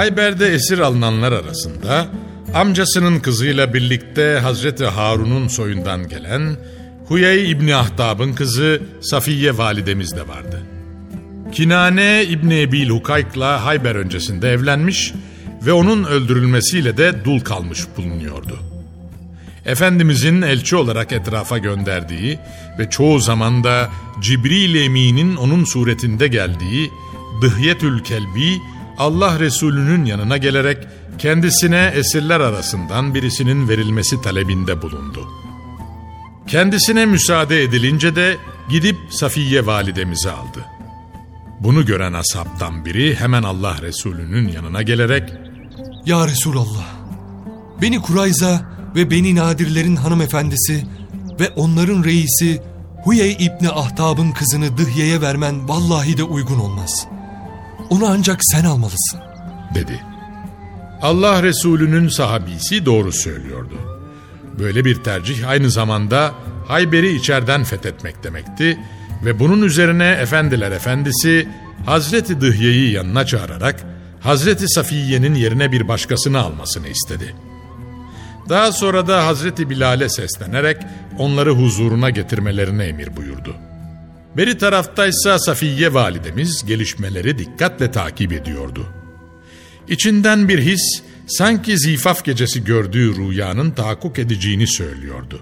Hayber'de esir alınanlar arasında amcasının kızıyla birlikte Hazreti Harun'un soyundan gelen Huyey İbni Ahtab'ın kızı Safiye validemiz de vardı. Kinane İbni Ebil Hukayk'la Hayber öncesinde evlenmiş ve onun öldürülmesiyle de dul kalmış bulunuyordu. Efendimizin elçi olarak etrafa gönderdiği ve çoğu zaman da Cibril Emin'in onun suretinde geldiği Dıhyetül Kelbi Allah Resulü'nün yanına gelerek kendisine esirler arasından birisinin verilmesi talebinde bulundu. Kendisine müsaade edilince de gidip Safiye validemizi aldı. Bunu gören ashabtan biri hemen Allah Resulü'nün yanına gelerek Ya Resulallah, beni Kurayza ve Beni Nadirlerin hanımefendisi ve onların reisi Huyey İbni Ahtab'ın kızını Dıhye'ye vermen vallahi de uygun olmaz. Onu ancak sen almalısın. dedi. Allah Resulü'nün sahabisi doğru söylüyordu. Böyle bir tercih aynı zamanda Hayber'i içeriden fethetmek demekti ve bunun üzerine Efendiler Efendisi Hazreti Dıhye'yi yanına çağırarak Hazreti Safiye'nin yerine bir başkasını almasını istedi. Daha sonra da Hazreti Bilal'e seslenerek onları huzuruna getirmelerine emir buyurdu. Beri taraftaysa Safiye validemiz gelişmeleri dikkatle takip ediyordu. İçinden bir his sanki zifaf gecesi gördüğü rüyanın tahakkuk edeceğini söylüyordu.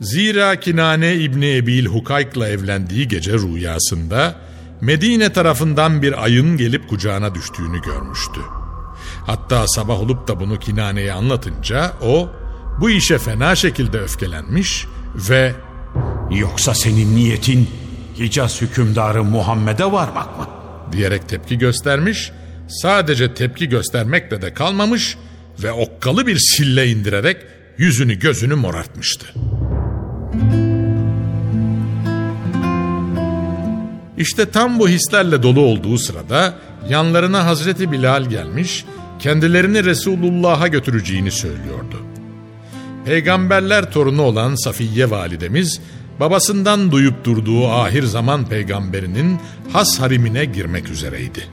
Zira Kinane İbni Ebil Hukayk'la evlendiği gece rüyasında Medine tarafından bir ayın gelip kucağına düştüğünü görmüştü. Hatta sabah olup da bunu Kinane'ye anlatınca o bu işe fena şekilde öfkelenmiş ve Yoksa senin niyetin Hicaz hükümdarı Muhammed'e varmak mı? diyerek tepki göstermiş, sadece tepki göstermekle de kalmamış ve okkalı bir sille indirerek yüzünü gözünü morartmıştı. İşte tam bu hislerle dolu olduğu sırada yanlarına Hazreti Bilal gelmiş, kendilerini Resulullah'a götüreceğini söylüyordu. Peygamberler torunu olan Safiye validemiz babasından duyup durduğu ahir zaman peygamberinin has harimine girmek üzereydi.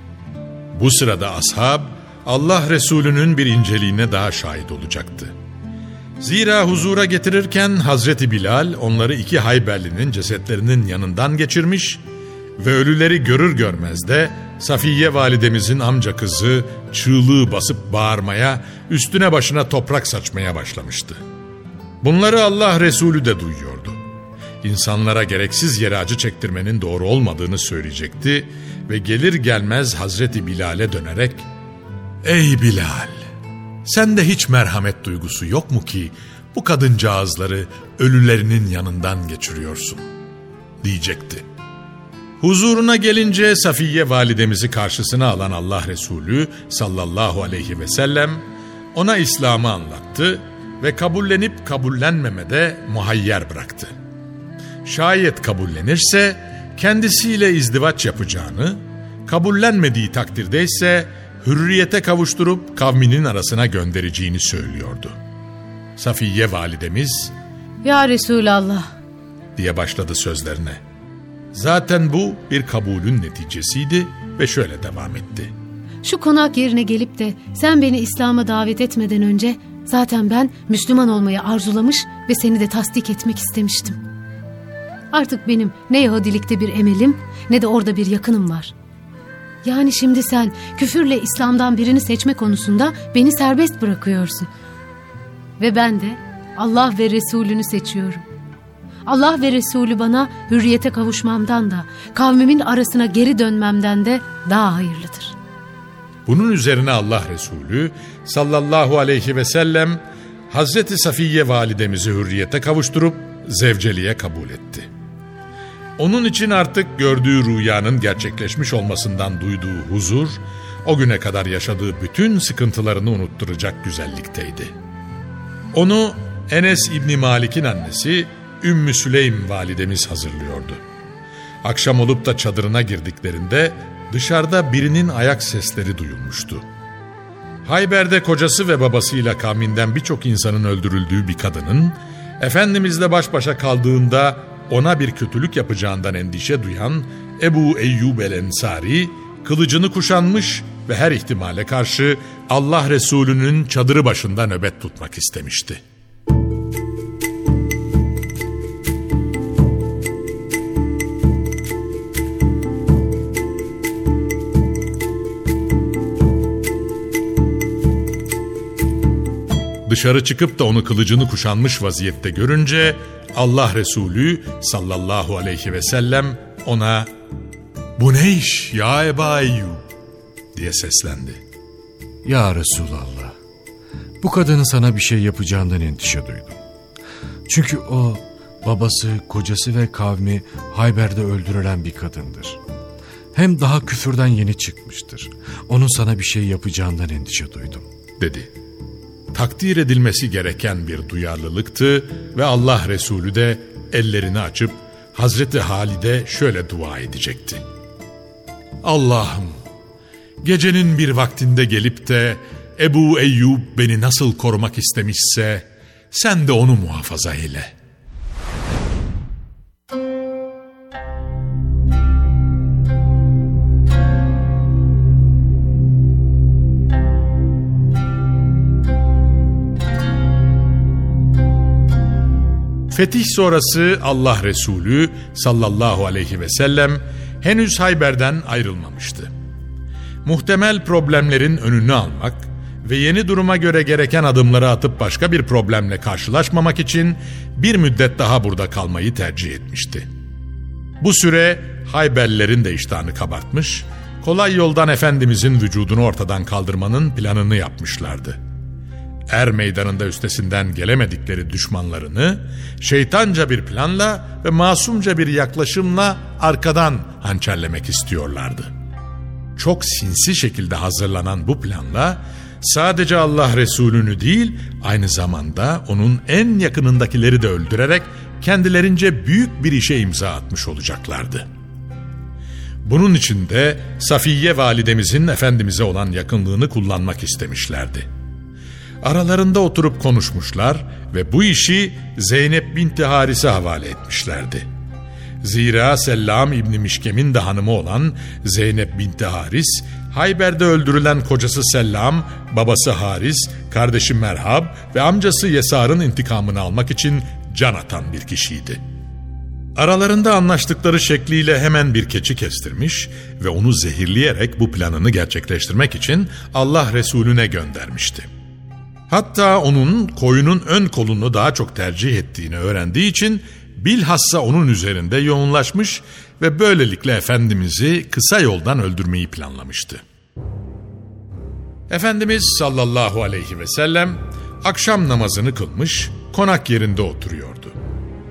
Bu sırada ashab Allah Resulü'nün bir inceliğine daha şahit olacaktı. Zira huzura getirirken Hazreti Bilal onları iki Hayberlinin cesetlerinin yanından geçirmiş ve ölüleri görür görmez de Safiye validemizin amca kızı çığlığı basıp bağırmaya, üstüne başına toprak saçmaya başlamıştı. Bunları Allah Resulü de duyuyordu. İnsanlara gereksiz yere acı çektirmenin doğru olmadığını söyleyecekti ve gelir gelmez Hazreti Bilal'e dönerek ''Ey Bilal, sende hiç merhamet duygusu yok mu ki bu kadıncağızları ölülerinin yanından geçiriyorsun?'' diyecekti. Huzuruna gelince Safiye validemizi karşısına alan Allah Resulü sallallahu aleyhi ve sellem ona İslam'ı anlattı ve kabullenip kabullenmemede muhayyer bıraktı. Şayet kabullenirse kendisiyle izdivaç yapacağını, kabullenmediği takdirde ise hürriyete kavuşturup kavminin arasına göndereceğini söylüyordu. Safiye validemiz Ya Resulallah, diye başladı sözlerine. Zaten bu bir kabulün neticesiydi ve şöyle devam etti. şu konak yerine gelip de sen beni İslam'a davet etmeden önce zaten ben Müslüman olmayı arzulamış ve seni de tasdik etmek istemiştim. Artık benim ne Yahudilikte bir emelim ne de orada bir yakınım var. Yani şimdi sen küfürle İslam'dan birini seçme konusunda beni serbest bırakıyorsun. Ve ben de Allah ve Resulünü seçiyorum. Allah ve Resulü bana hürriyete kavuşmamdan da kavmimin arasına geri dönmemden de daha hayırlıdır. Bunun üzerine Allah Resulü sallallahu aleyhi ve sellem Hazreti Safiye validemizi hürriyete kavuşturup zevceliğe kabul etti. Onun için artık gördüğü rüyanın gerçekleşmiş olmasından duyduğu huzur, o güne kadar yaşadığı bütün sıkıntılarını unutturacak güzellikteydi. Onu Enes İbni Malik'in annesi Ümmü Süleym validemiz hazırlıyordu. Akşam olup da çadırına girdiklerinde dışarıda birinin ayak sesleri duyulmuştu. Hayber'de kocası ve babasıyla kavminden birçok insanın öldürüldüğü bir kadının, Efendimizle baş başa kaldığında ona bir kötülük yapacağından endişe duyan Ebu Eyyub el-Ensari, kılıcını kuşanmış ve her ihtimale karşı Allah Resulü'nün çadırı başında nöbet tutmak istemişti. Dışarı çıkıp da onu kılıcını kuşanmış vaziyette görünce Allah Resulü sallallahu aleyhi ve sellem ona ''Bu ne iş ya Eba Eyyub?'' diye seslendi. Ya Resulallah, bu kadının sana bir şey yapacağından endişe duydum. Çünkü o, babası, kocası ve kavmi Hayber'de öldürülen bir kadındır. Hem daha küfürden yeni çıkmıştır. Onun sana bir şey yapacağından endişe duydum. dedi. Takdir edilmesi gereken bir duyarlılıktı ve Allah Resulü de ellerini açıp Hazreti Halid'e şöyle dua edecekti. Allah'ım gecenin bir vaktinde gelip de Ebu Eyyub beni nasıl korumak istemişse sen de onu muhafaza eyle. Fetih sonrası Allah Resulü sallallahu aleyhi ve sellem henüz Hayber'den ayrılmamıştı. Muhtemel problemlerin önünü almak ve yeni duruma göre gereken adımları atıp başka bir problemle karşılaşmamak için bir müddet daha burada kalmayı tercih etmişti. Bu süre Hayberlilerin de iştahını kabartmış, kolay yoldan Efendimizin vücudunu ortadan kaldırmanın planını yapmışlardı. Er meydanında üstesinden gelemedikleri düşmanlarını şeytanca bir planla ve masumca bir yaklaşımla arkadan hançerlemek istiyorlardı. Çok sinsi şekilde hazırlanan bu planla sadece Allah Resulü'nü değil aynı zamanda onun en yakınındakileri de öldürerek kendilerince büyük bir işe imza atmış olacaklardı. Bunun için de Safiye validemizin Efendimiz'e olan yakınlığını kullanmak istemişlerdi. Aralarında oturup konuşmuşlar ve bu işi Zeynep binti Haris'e havale etmişlerdi. Zira Sellam İbni Mişkem'in de hanımı olan Zeynep binti Haris, Hayber'de öldürülen kocası Sellam, babası Haris, kardeşi Merhab ve amcası Yesar'ın intikamını almak için can atan bir kişiydi. Aralarında anlaştıkları şekliyle hemen bir keçi kestirmiş ve onu zehirleyerek bu planını gerçekleştirmek için Allah Resulüne göndermişti. Hatta onun koyunun ön kolunu daha çok tercih ettiğini öğrendiği için bilhassa onun üzerinde yoğunlaşmış ve böylelikle Efendimiz'i kısa yoldan öldürmeyi planlamıştı. Efendimiz sallallahu aleyhi ve sellem akşam namazını kılmış, konak yerinde oturuyordu.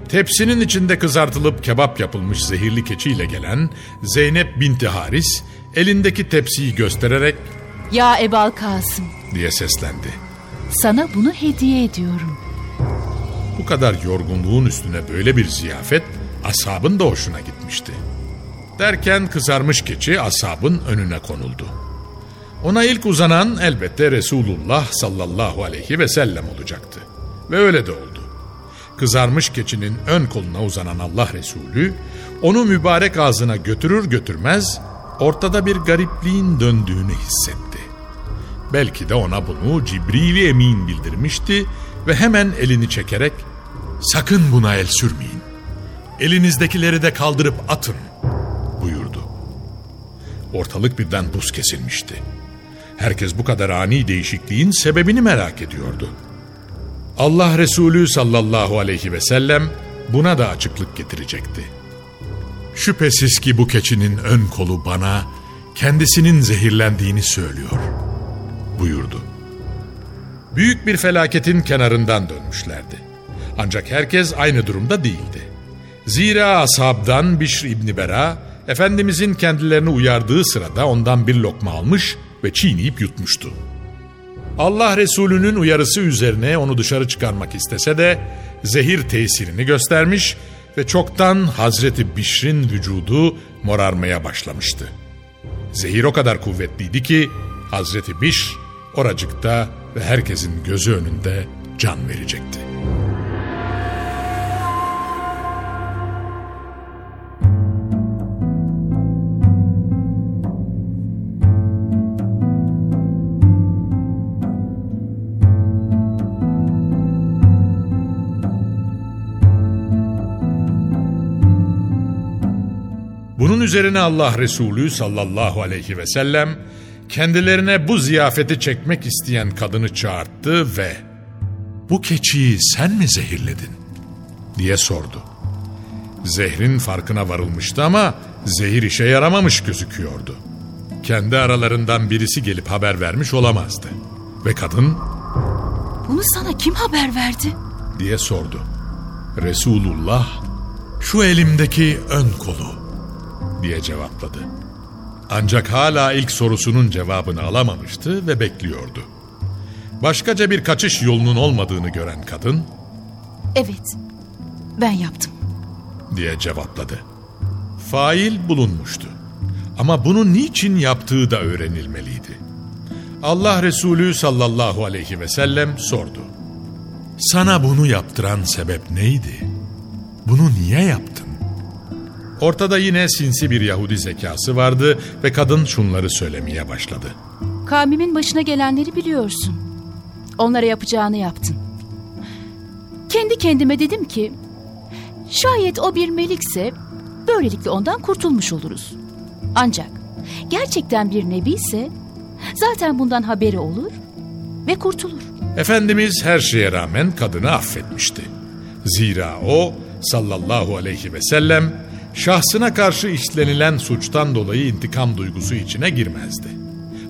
Tepsinin içinde kızartılıp kebap yapılmış zehirli keçiyle gelen Zeynep binti Haris elindeki tepsiyi göstererek Ya Ebal Kasım, diye seslendi. Sana bunu hediye ediyorum. Bu kadar yorgunluğun üstüne böyle bir ziyafet asabın da hoşuna gitmişti. Derken kızarmış keçi asabın önüne konuldu. Ona ilk uzanan elbette Resulullah sallallahu aleyhi ve sellem olacaktı. Ve öyle de oldu. Kızarmış keçinin ön koluna uzanan Allah Resulü onu mübarek ağzına götürür götürmez ortada bir garipliğin döndüğünü hissetti. Belki de ona bunu Cibril Emin bildirmişti ve hemen elini çekerek Sakın buna el sürmeyin. Elinizdekileri de kaldırıp atın buyurdu. Ortalık birden buz kesilmişti. Herkes bu kadar ani değişikliğin sebebini merak ediyordu. Allah Resulü sallallahu aleyhi ve sellem buna da açıklık getirecekti. Şüphesiz ki bu keçinin ön kolu bana kendisinin zehirlendiğini söylüyor buyurdu. Büyük bir felaketin kenarından dönmüşlerdi. Ancak herkes aynı durumda değildi. Zira ashabdan Bişr İbni Bera, Efendimizin kendilerini uyardığı sırada ondan bir lokma almış ve çiğneyip yutmuştu. Allah Resulü'nün uyarısı üzerine onu dışarı çıkarmak istese de zehir tesirini göstermiş ve çoktan Hazreti Bişr'in vücudu morarmaya başlamıştı. Zehir o kadar kuvvetliydi ki Hazreti Bişr oracıkta ve herkesin gözü önünde can verecekti. Bunun üzerine Allah Resulü sallallahu aleyhi ve sellem kendilerine bu ziyafeti çekmek isteyen kadını çağırttı ve ''Bu keçiyi sen mi zehirledin?'' diye sordu. Zehrin farkına varılmıştı ama zehir işe yaramamış gözüküyordu. Kendi aralarından birisi gelip haber vermiş olamazdı. Ve kadın Bunu sana kim haber verdi? diye sordu. Resulullah ''Şu elimdeki ön kolu.'' diye cevapladı. Ancak hala ilk sorusunun cevabını alamamıştı ve bekliyordu. Başkaca bir kaçış yolunun olmadığını gören kadın Evet, ben yaptım. diye cevapladı. Fail bulunmuştu. Ama bunu niçin yaptığı da öğrenilmeliydi. Allah Resulü sallallahu aleyhi ve sellem sordu. Sana bunu yaptıran sebep neydi? Bunu niye yaptın? Ortada yine sinsi bir Yahudi zekası vardı ve kadın şunları söylemeye başladı. Kavmimin başına gelenleri biliyorsun. Onlara yapacağını yaptın. Kendi kendime dedim ki, şayet o bir melikse böylelikle ondan kurtulmuş oluruz. Ancak gerçekten bir nebi ise zaten bundan haberi olur ve kurtulur. Efendimiz her şeye rağmen kadını affetmişti. Zira o sallallahu aleyhi ve sellem şahsına karşı işlenilen suçtan dolayı intikam duygusu içine girmezdi.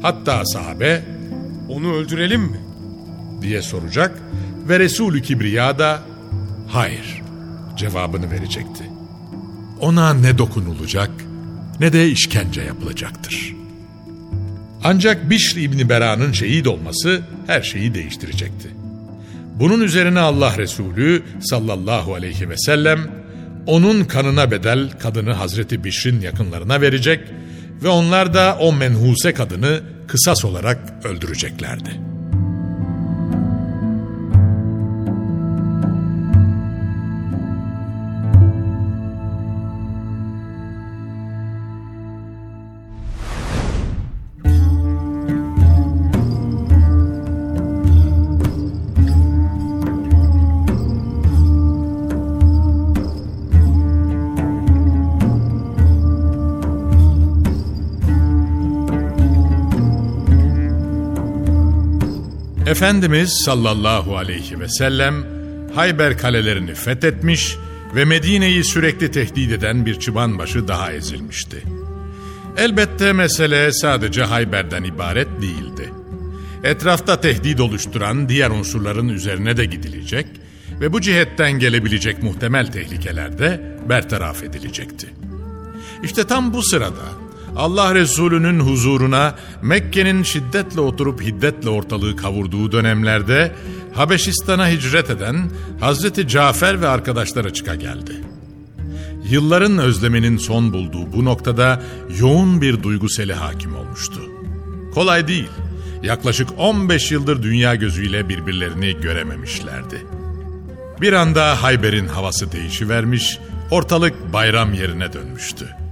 Hatta sahabe Onu öldürelim mi? diye soracak ve Resulü Kibriya da hayır cevabını verecekti. Ona ne dokunulacak ne de işkence yapılacaktır. Ancak Bişr İbni Bera'nın şehit olması her şeyi değiştirecekti. Bunun üzerine Allah Resulü sallallahu aleyhi ve sellem onun kanına bedel kadını Hazreti Bişr'in yakınlarına verecek ve onlar da o menhuse kadını kısas olarak öldüreceklerdi. Efendimiz sallallahu aleyhi ve sellem Hayber kalelerini fethetmiş ve Medine'yi sürekli tehdit eden bir çıbanbaşı daha ezilmişti. Elbette mesele sadece Hayber'den ibaret değildi. Etrafta tehdit oluşturan diğer unsurların üzerine de gidilecek ve bu cihetten gelebilecek muhtemel tehlikeler de bertaraf edilecekti. İşte tam bu sırada Allah Resulü'nün huzuruna Mekke'nin şiddetle oturup hiddetle ortalığı kavurduğu dönemlerde Habeşistan'a hicret eden Hazreti Cafer ve arkadaşları çıka geldi. Yılların özleminin son bulduğu bu noktada yoğun bir duyguseli hakim olmuştu. Kolay değil. Yaklaşık 15 yıldır dünya gözüyle birbirlerini görememişlerdi. Bir anda Hayber'in havası değişivermiş, ortalık bayram yerine dönmüştü.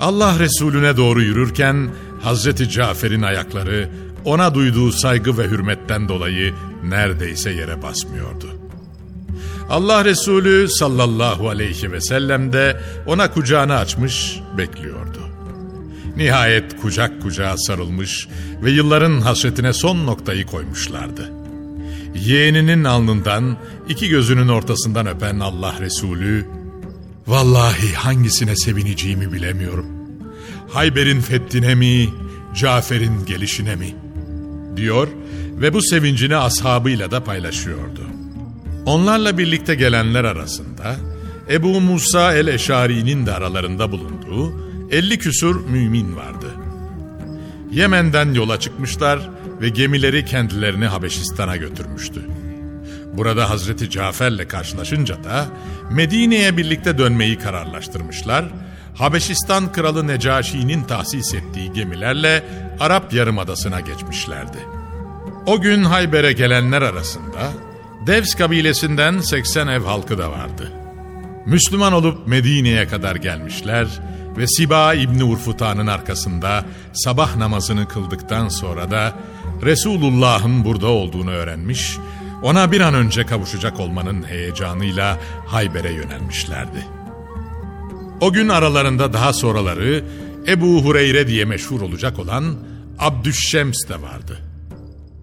Allah Resulüne doğru yürürken Hazreti Cafer'in ayakları ona duyduğu saygı ve hürmetten dolayı neredeyse yere basmıyordu. Allah Resulü sallallahu aleyhi ve sellem de ona kucağını açmış bekliyordu. Nihayet kucak kucağa sarılmış ve yılların hasretine son noktayı koymuşlardı. Yeğeninin alnından iki gözünün ortasından öpen Allah Resulü, ''Vallahi hangisine sevineceğimi bilemiyorum. Hayber'in fethine mi, Cafer'in gelişine mi?'' diyor ve bu sevincini ashabıyla da paylaşıyordu. Onlarla birlikte gelenler arasında Ebu Musa el-Eşari'nin de aralarında bulunduğu 50 küsur mümin vardı. Yemen'den yola çıkmışlar ve gemileri kendilerini Habeşistan'a götürmüştü. Burada Hazreti Cafer'le karşılaşınca da Medine'ye birlikte dönmeyi kararlaştırmışlar. Habeşistan kralı Necaşi'nin tahsis ettiği gemilerle Arap Yarımadası'na geçmişlerdi. O gün Hayber'e gelenler arasında Devs kabilesinden 80 ev halkı da vardı. Müslüman olup Medine'ye kadar gelmişler ve Siba İbni Urfuta'nın arkasında sabah namazını kıldıktan sonra da Resulullah'ın burada olduğunu öğrenmiş, ona bir an önce kavuşacak olmanın heyecanıyla Hayber'e yönelmişlerdi. O gün aralarında daha sonraları Ebu Hureyre diye meşhur olacak olan Abdüşşems de vardı.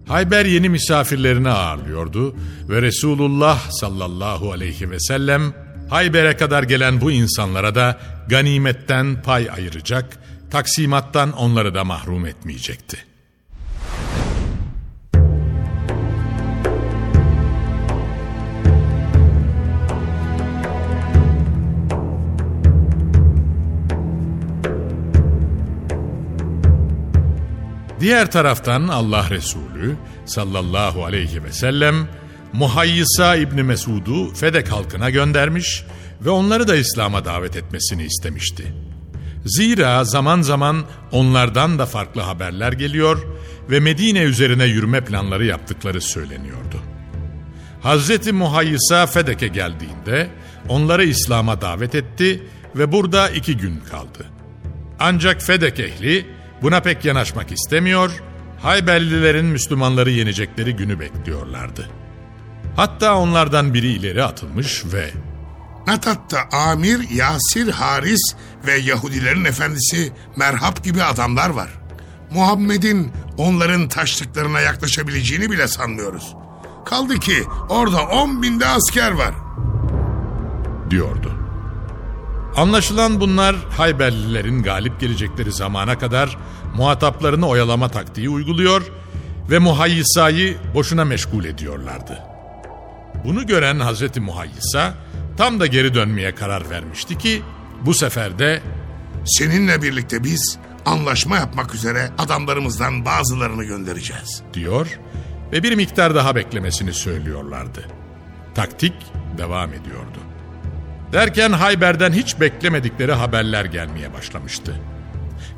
Hayber yeni misafirlerini ağırlıyordu ve Resulullah sallallahu aleyhi ve sellem Hayber'e kadar gelen bu insanlara da ganimetten pay ayıracak, taksimattan onları da mahrum etmeyecekti. Diğer taraftan Allah Resulü sallallahu aleyhi ve sellem Muhayyisa İbni Mesud'u Fedek halkına göndermiş ve onları da İslam'a davet etmesini istemişti. Zira zaman zaman onlardan da farklı haberler geliyor ve Medine üzerine yürüme planları yaptıkları söyleniyordu. Hazreti Muhayyisa Fedek'e geldiğinde onları İslam'a davet etti ve burada iki gün kaldı. Ancak Fedek ehli buna pek yanaşmak istemiyor, Hayberlilerin Müslümanları yenecekleri günü bekliyorlardı. Hatta onlardan biri ileri atılmış ve Natat'ta Amir, Yasir, Haris ve Yahudilerin efendisi Merhab gibi adamlar var. Muhammed'in onların taşlıklarına yaklaşabileceğini bile sanmıyoruz. Kaldı ki orada on binde asker var. Diyordu. Anlaşılan bunlar Hayberlilerin galip gelecekleri zamana kadar muhataplarını oyalama taktiği uyguluyor ve Muhayyisa'yı boşuna meşgul ediyorlardı. Bunu gören Hazreti Muhayyisa tam da geri dönmeye karar vermişti ki bu sefer de Seninle birlikte biz anlaşma yapmak üzere adamlarımızdan bazılarını göndereceğiz. diyor ve bir miktar daha beklemesini söylüyorlardı. Taktik devam ediyordu. Derken Hayber'den hiç beklemedikleri haberler gelmeye başlamıştı.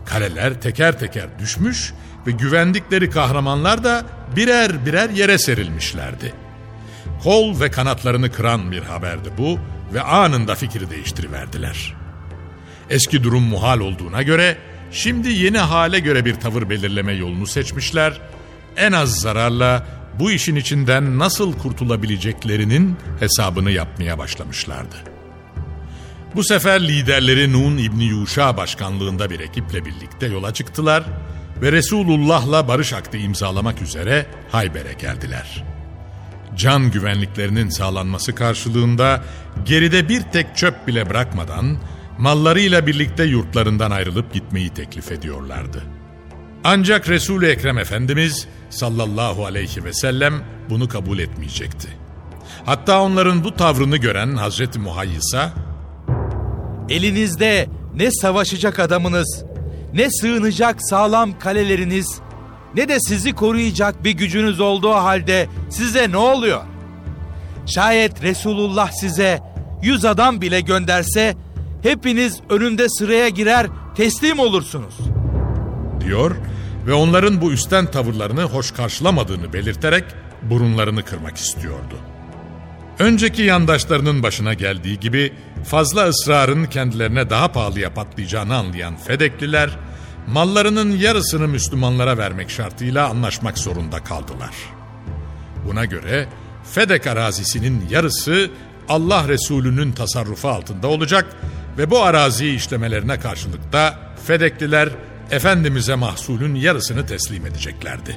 Kaleler teker teker düşmüş ve güvendikleri kahramanlar da birer birer yere serilmişlerdi. Kol ve kanatlarını kıran bir haberdi bu ve anında fikri değiştiriverdiler. Eski durum muhal olduğuna göre şimdi yeni hale göre bir tavır belirleme yolunu seçmişler. En az zararla bu işin içinden nasıl kurtulabileceklerinin hesabını yapmaya başlamışlardı. Bu sefer liderleri Nun İbni Yuşa başkanlığında bir ekiple birlikte yola çıktılar ve Resulullah'la barış aktı imzalamak üzere Hayber'e geldiler. Can güvenliklerinin sağlanması karşılığında geride bir tek çöp bile bırakmadan mallarıyla birlikte yurtlarından ayrılıp gitmeyi teklif ediyorlardı. Ancak Resul-i Ekrem Efendimiz sallallahu aleyhi ve sellem bunu kabul etmeyecekti. Hatta onların bu tavrını gören Hazreti Muhayyisa Elinizde ne savaşacak adamınız, ne sığınacak sağlam kaleleriniz, ne de sizi koruyacak bir gücünüz olduğu halde size ne oluyor? Şayet Resulullah size yüz adam bile gönderse hepiniz önünde sıraya girer teslim olursunuz. diyor ve onların bu üstten tavırlarını hoş karşılamadığını belirterek burunlarını kırmak istiyordu. Önceki yandaşlarının başına geldiği gibi fazla ısrarın kendilerine daha pahalıya patlayacağını anlayan Fedekliler, mallarının yarısını Müslümanlara vermek şartıyla anlaşmak zorunda kaldılar. Buna göre Fedek arazisinin yarısı Allah Resulü'nün tasarrufu altında olacak ve bu araziyi işlemelerine karşılık da Fedekliler Efendimiz'e mahsulün yarısını teslim edeceklerdi.